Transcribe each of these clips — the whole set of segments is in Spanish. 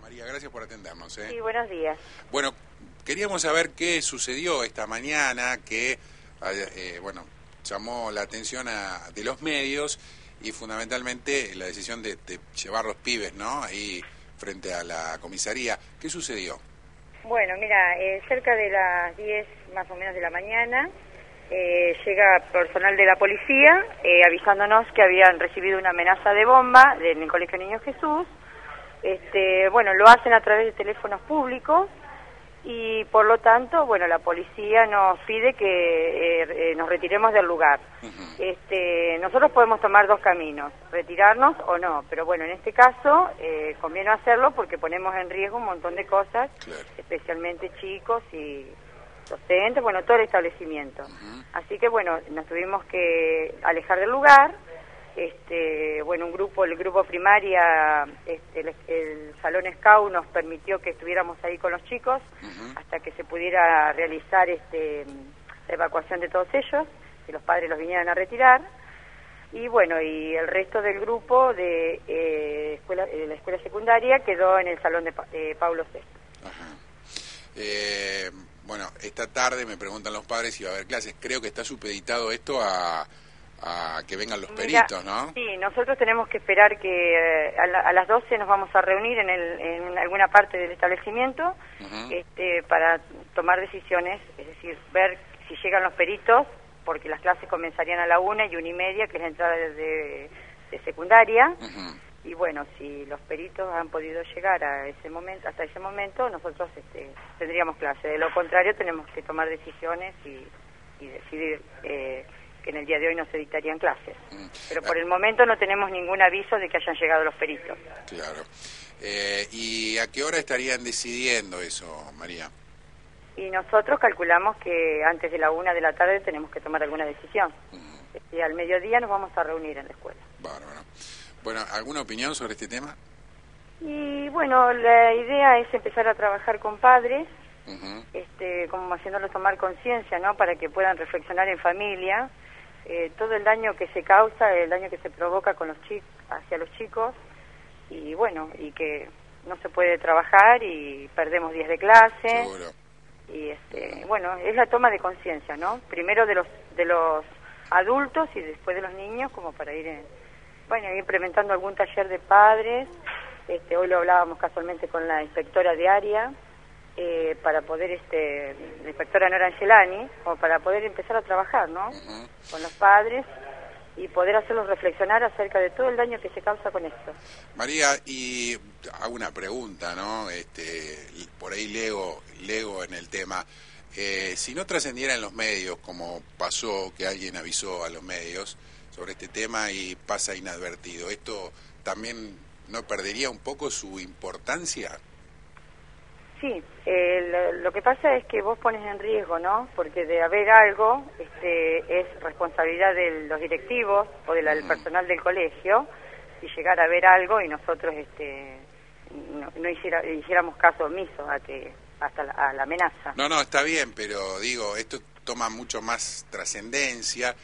María, gracias por atendernos. ¿eh? Sí, buenos días. Bueno, queríamos saber qué sucedió esta mañana que, eh, bueno, llamó la atención a, de los medios y fundamentalmente la decisión de, de, llevar los pibes, ¿no? Ahí frente a la comisaría. ¿Qué sucedió? Bueno, mira, eh, cerca de las 10 más o menos de la mañana eh, llega personal de la policía eh, avisándonos que habían recibido una amenaza de bomba en el Colegio Niño Jesús. Este, bueno, lo hacen a través de teléfonos públicos y por lo tanto, bueno, la policía nos pide que eh, eh, nos retiremos del lugar. Uh -huh. este, nosotros podemos tomar dos caminos, retirarnos o no, pero bueno, en este caso eh, conviene hacerlo porque ponemos en riesgo un montón de cosas, claro. especialmente chicos y docentes, bueno, todo el establecimiento. Uh -huh. Así que bueno, nos tuvimos que alejar del lugar este, bueno, un grupo, el grupo primaria, este, el, el, Salón SCAU nos permitió que estuviéramos ahí con los chicos uh -huh. hasta que se pudiera realizar este, la evacuación de todos ellos, que los padres los vinieran a retirar. Y bueno, y el resto del grupo de, eh, escuela, de la escuela secundaria quedó en el Salón de pa eh, Pablo VI. Eh, bueno, esta tarde me preguntan los padres si va a haber clases. Creo que está supeditado esto a a que vengan los peritos, ¿no? Sí, nosotros tenemos que esperar que eh, a, la, a, las 12 nos vamos a reunir en, el, en alguna parte del establecimiento uh -huh. este, para tomar decisiones, es decir, ver si llegan los peritos, porque las clases comenzarían a la una y una y media, que es la entrada de, de secundaria. Uh -huh. Y bueno, si los peritos han podido llegar a ese momento, hasta ese momento, nosotros este, tendríamos clase. De lo contrario, tenemos que tomar decisiones y, y decidir eh, que en el día de hoy no se dictarían clases. Mm. Pero por el momento no tenemos ningún aviso de que hayan llegado los peritos. Claro. Eh, ¿Y a qué hora estarían decidiendo eso, María? Y nosotros calculamos que antes de la una de la tarde tenemos que tomar alguna decisión. Mm. Y al mediodía nos vamos a reunir en la escuela. Bárbaro. Bueno, ¿alguna opinión sobre este tema? Y bueno, la idea es empezar a trabajar con padres, uh -huh. este, como haciéndolos tomar conciencia, ¿no? Para que puedan reflexionar en familia eh, todo el daño que se causa, el daño que se provoca con los chicos, hacia los chicos, y bueno, y que no se puede trabajar y perdemos días de clase. Seguro. Y este, bueno, es la toma de conciencia, ¿no? Primero de los de los adultos y después de los niños, como para ir, en, bueno, ir implementando algún taller de padres. Este, hoy lo hablábamos casualmente con la inspectora de área eh, para poder, este, la inspectora Nora Angelani, o para poder empezar a trabajar, ¿no? Uh -huh. Con los padres y poder hacerlos reflexionar acerca de todo el daño que se causa con esto. María, y hago una pregunta, ¿no? Este, por ahí leo, leo en el tema. Eh, si no trascendiera en los medios, como pasó que alguien avisó a los medios sobre este tema y pasa inadvertido, ¿esto también no perdería un poco su importancia? Sí, eh, lo, lo, que pasa es que vos pones en riesgo, ¿no? Porque de haber algo este, es responsabilidad de los directivos o de del personal del colegio si llegara a haber algo y nosotros este, no, no hiciera, hiciéramos caso omiso a que hasta la, a la amenaza. No, no, está bien, pero digo, esto toma mucho más trascendencia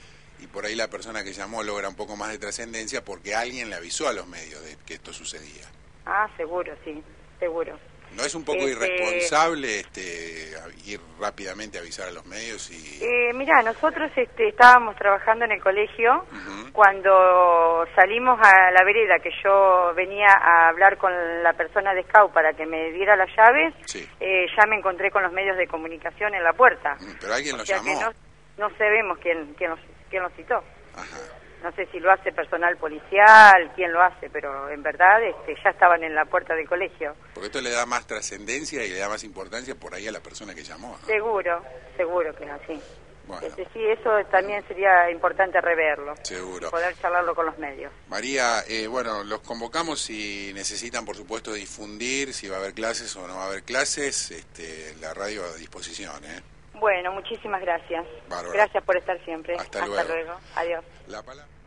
y por ahí la persona que llamó logra un poco más de trascendencia porque alguien le avisó a los medios de que esto sucedía. Ah, seguro, sí, seguro. ¿No es un poco este... irresponsable este, ir rápidamente a avisar a los medios? y eh, Mira, nosotros este, estábamos trabajando en el colegio uh -huh. cuando salimos a la vereda, que yo venía a hablar con la persona de Scout para que me diera las llaves, sí. eh, ya me encontré con los medios de comunicación en la puerta. ¿Pero alguien o sea llamó? Que no, no sabemos quién, quién, nos, quién nos citó. Ajá no sé si lo hace personal policial, quién lo hace, pero en verdad este, ya estaban en la puerta del colegio. Porque esto le da más trascendencia y le da más importancia por ahí a la persona que llamó. ¿no? Seguro, seguro que es así. Bueno. Este, sí, eso también sería importante reverlo. Seguro. Poder charlarlo con los medios. María, eh, bueno, los convocamos si necesitan, por supuesto, difundir si va a haber clases o no va a haber clases. Este, la radio a disposición, ¿eh? Bueno, muchísimas gracias. Gracias por estar siempre. Hasta, Hasta luego. luego. Adiós. La palabra.